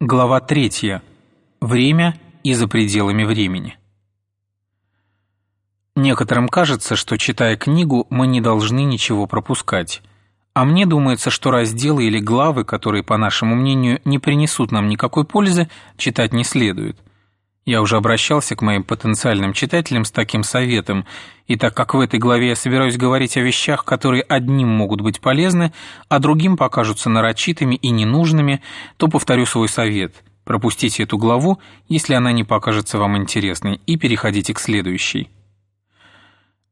Глава 3. Время и за пределами времени. Некоторым кажется, что, читая книгу, мы не должны ничего пропускать. А мне думается, что разделы или главы, которые, по нашему мнению, не принесут нам никакой пользы, читать не следует. Я уже обращался к моим потенциальным читателям с таким советом, и так как в этой главе я собираюсь говорить о вещах, которые одним могут быть полезны, а другим покажутся нарочитыми и ненужными, то повторю свой совет – пропустите эту главу, если она не покажется вам интересной, и переходите к следующей.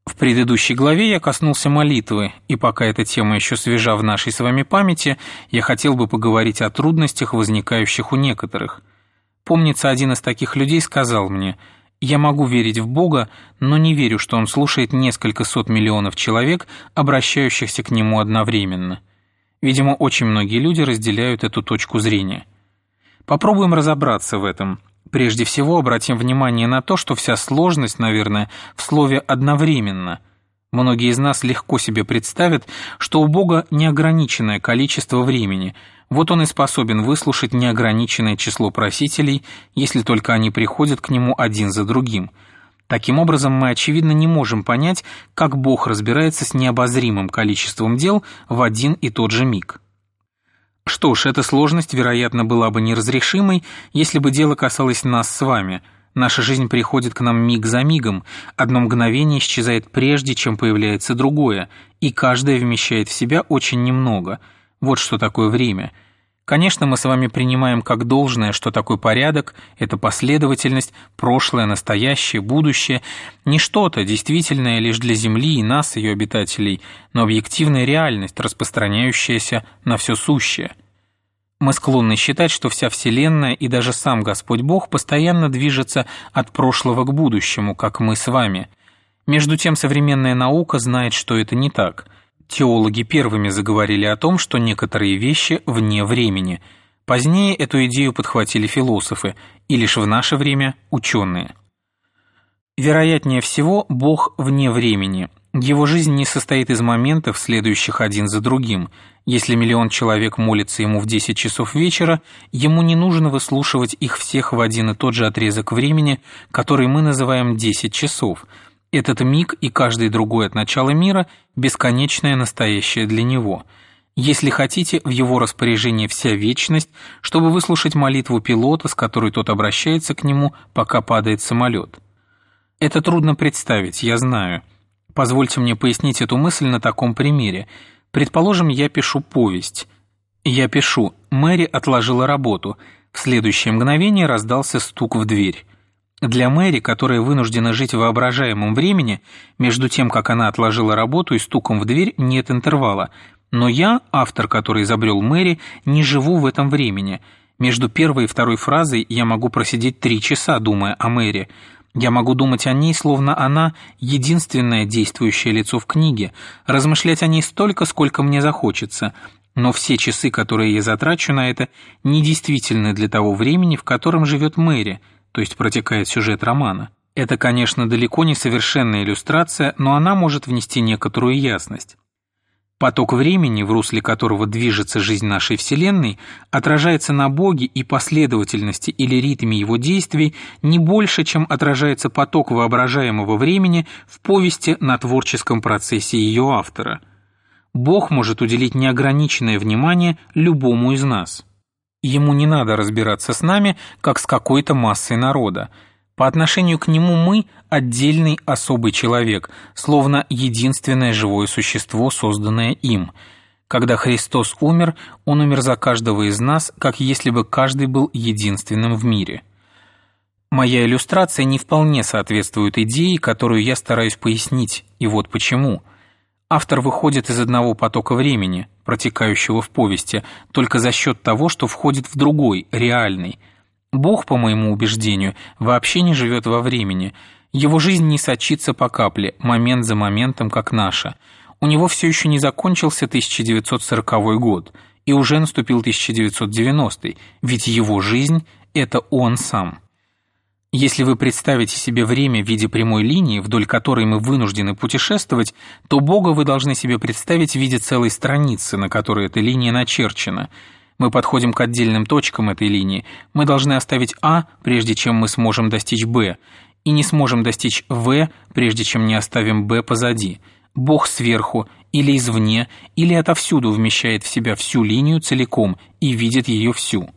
В предыдущей главе я коснулся молитвы, и пока эта тема еще свежа в нашей с вами памяти, я хотел бы поговорить о трудностях, возникающих у некоторых – Помнится, один из таких людей сказал мне, «Я могу верить в Бога, но не верю, что Он слушает несколько сот миллионов человек, обращающихся к Нему одновременно». Видимо, очень многие люди разделяют эту точку зрения. Попробуем разобраться в этом. Прежде всего, обратим внимание на то, что вся сложность, наверное, в слове «одновременно». Многие из нас легко себе представят, что у Бога неограниченное количество времени – вот он и способен выслушать неограниченное число просителей, если только они приходят к нему один за другим. Таким образом, мы, очевидно, не можем понять, как Бог разбирается с необозримым количеством дел в один и тот же миг. Что ж, эта сложность, вероятно, была бы неразрешимой, если бы дело касалось нас с вами. Наша жизнь приходит к нам миг за мигом, одно мгновение исчезает прежде, чем появляется другое, и каждое вмещает в себя очень немного – вот что такое время. Конечно, мы с вами принимаем как должное, что такой порядок – это последовательность, прошлое, настоящее, будущее, не что-то действительное лишь для Земли и нас, ее обитателей, но объективная реальность, распространяющаяся на все сущее. Мы склонны считать, что вся Вселенная и даже сам Господь Бог постоянно движется от прошлого к будущему, как мы с вами. Между тем, современная наука знает, что это не так – Теологи первыми заговорили о том, что некоторые вещи вне времени. Позднее эту идею подхватили философы, и лишь в наше время – ученые. Вероятнее всего, Бог вне времени. Его жизнь не состоит из моментов, следующих один за другим. Если миллион человек молится ему в 10 часов вечера, ему не нужно выслушивать их всех в один и тот же отрезок времени, который мы называем 10 часов – этот миг и каждый другой от начала мира – бесконечное настоящее для него. Если хотите, в его распоряжении вся вечность, чтобы выслушать молитву пилота, с которой тот обращается к нему, пока падает самолет. Это трудно представить, я знаю. Позвольте мне пояснить эту мысль на таком примере. Предположим, я пишу повесть. Я пишу «Мэри отложила работу». В следующее мгновение раздался стук в дверь. Для Мэри, которая вынуждена жить в воображаемом времени, между тем, как она отложила работу и стуком в дверь, нет интервала. Но я, автор, который изобрел Мэри, не живу в этом времени. Между первой и второй фразой я могу просидеть три часа, думая о Мэри. Я могу думать о ней, словно она единственное действующее лицо в книге, размышлять о ней столько, сколько мне захочется. Но все часы, которые я затрачу на это, недействительны для того времени, в котором живет Мэри – то есть протекает сюжет романа. Это, конечно, далеко не совершенная иллюстрация, но она может внести некоторую ясность. Поток времени, в русле которого движется жизнь нашей Вселенной, отражается на Боге и последовательности или ритме его действий не больше, чем отражается поток воображаемого времени в повести на творческом процессе ее автора. Бог может уделить неограниченное внимание любому из нас. Ему не надо разбираться с нами, как с какой-то массой народа. По отношению к нему мы – отдельный особый человек, словно единственное живое существо, созданное им. Когда Христос умер, Он умер за каждого из нас, как если бы каждый был единственным в мире. Моя иллюстрация не вполне соответствует идее, которую я стараюсь пояснить, и вот почему – Автор выходит из одного потока времени, протекающего в повести, только за счет того, что входит в другой, реальный. Бог, по моему убеждению, вообще не живет во времени. Его жизнь не сочится по капле, момент за моментом, как наша. У него все еще не закончился 1940 год, и уже наступил 1990, ведь его жизнь – это он сам. Если вы представите себе время в виде прямой линии, вдоль которой мы вынуждены путешествовать, то Бога вы должны себе представить в виде целой страницы, на которой эта линия начерчена. Мы подходим к отдельным точкам этой линии. Мы должны оставить А, прежде чем мы сможем достичь Б, и не сможем достичь В, прежде чем не оставим Б позади. Бог сверху, или извне, или отовсюду вмещает в себя всю линию целиком и видит ее всю.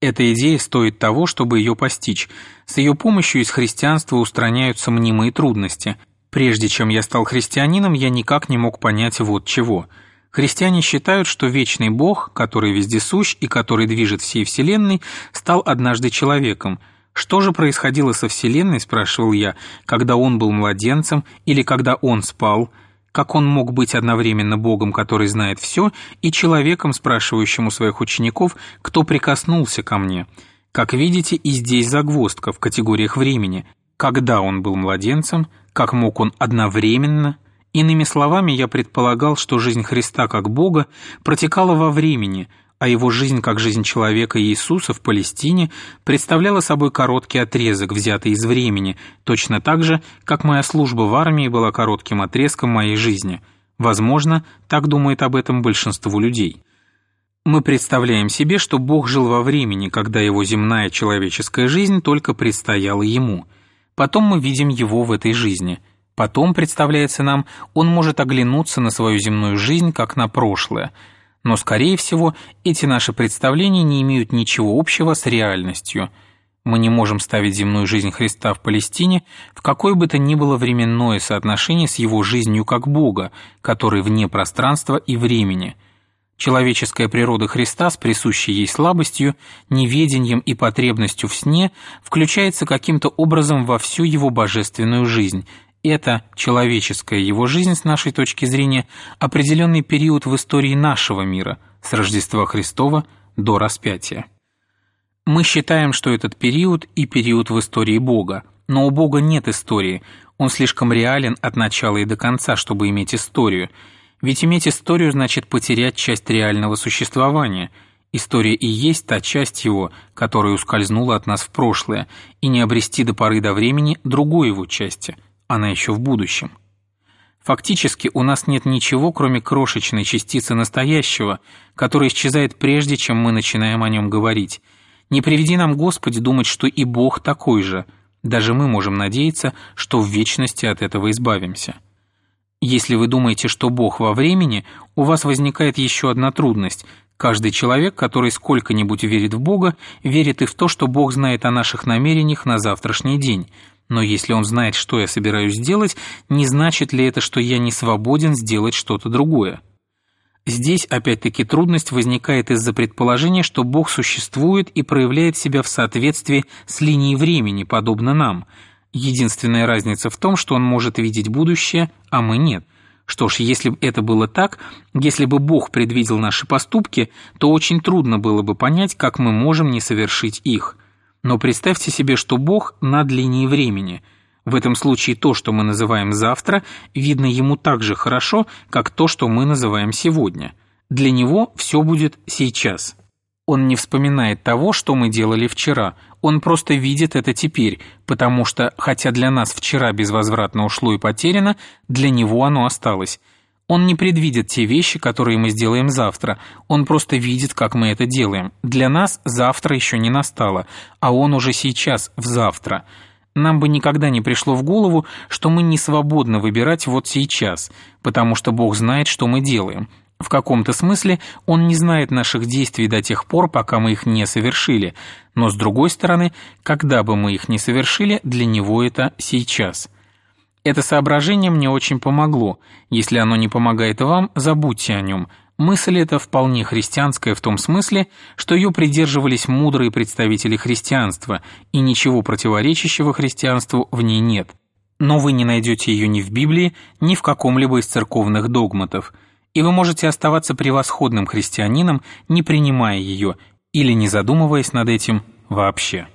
Эта идея стоит того, чтобы ее постичь. С ее помощью из христианства устраняются мнимые трудности. Прежде чем я стал христианином, я никак не мог понять вот чего. Христиане считают, что вечный Бог, который вездесущ и который движет всей Вселенной, стал однажды человеком. Что же происходило со Вселенной, спрашивал я, когда он был младенцем или когда он спал – как он мог быть одновременно Богом, который знает все, и человеком, спрашивающим у своих учеников, кто прикоснулся ко мне? Как видите, и здесь загвоздка в категориях времени. Когда он был младенцем, как мог он одновременно? Иными словами, я предполагал, что жизнь Христа как Бога протекала во времени – а его жизнь как жизнь человека Иисуса в Палестине представляла собой короткий отрезок, взятый из времени, точно так же, как моя служба в армии была коротким отрезком моей жизни. Возможно, так думает об этом большинство людей. Мы представляем себе, что Бог жил во времени, когда его земная человеческая жизнь только предстояла ему. Потом мы видим его в этой жизни. Потом, представляется нам, он может оглянуться на свою земную жизнь, как на прошлое – но, скорее всего, эти наши представления не имеют ничего общего с реальностью. Мы не можем ставить земную жизнь Христа в Палестине в какое бы то ни было временное соотношение с его жизнью как Бога, который вне пространства и времени. Человеческая природа Христа с присущей ей слабостью, неведением и потребностью в сне включается каким-то образом во всю его божественную жизнь – это человеческая его жизнь с нашей точки зрения определенный период в истории нашего мира, с Рождества Христова до распятия. Мы считаем, что этот период и период в истории Бога, но у Бога нет истории, он слишком реален от начала и до конца, чтобы иметь историю. Ведь иметь историю значит потерять часть реального существования. История и есть та часть его, которая ускользнула от нас в прошлое, и не обрести до поры до времени другой его части – она еще в будущем. Фактически у нас нет ничего, кроме крошечной частицы настоящего, которая исчезает прежде, чем мы начинаем о нем говорить. Не приведи нам, Господи, думать, что и Бог такой же. Даже мы можем надеяться, что в вечности от этого избавимся. Если вы думаете, что Бог во времени, у вас возникает еще одна трудность. Каждый человек, который сколько-нибудь верит в Бога, верит и в то, что Бог знает о наших намерениях на завтрашний день – но если он знает, что я собираюсь сделать, не значит ли это, что я не свободен сделать что-то другое? Здесь опять-таки трудность возникает из-за предположения, что Бог существует и проявляет себя в соответствии с линией времени, подобно нам. Единственная разница в том, что он может видеть будущее, а мы нет. Что ж, если бы это было так, если бы Бог предвидел наши поступки, то очень трудно было бы понять, как мы можем не совершить их. Но представьте себе, что Бог над линией времени. В этом случае то, что мы называем «завтра», видно ему так же хорошо, как то, что мы называем «сегодня». Для него все будет «сейчас». Он не вспоминает того, что мы делали вчера, он просто видит это теперь, потому что, хотя для нас вчера безвозвратно ушло и потеряно, для него оно осталось – он не предвидит те вещи, которые мы сделаем завтра, он просто видит, как мы это делаем. Для нас завтра еще не настало, а он уже сейчас, в завтра. Нам бы никогда не пришло в голову, что мы не свободны выбирать вот сейчас, потому что Бог знает, что мы делаем. В каком-то смысле Он не знает наших действий до тех пор, пока мы их не совершили, но с другой стороны, когда бы мы их не совершили, для Него это сейчас – это соображение мне очень помогло. Если оно не помогает вам, забудьте о нем. Мысль эта вполне христианская в том смысле, что ее придерживались мудрые представители христианства, и ничего противоречащего христианству в ней нет. Но вы не найдете ее ни в Библии, ни в каком-либо из церковных догматов. И вы можете оставаться превосходным христианином, не принимая ее или не задумываясь над этим вообще.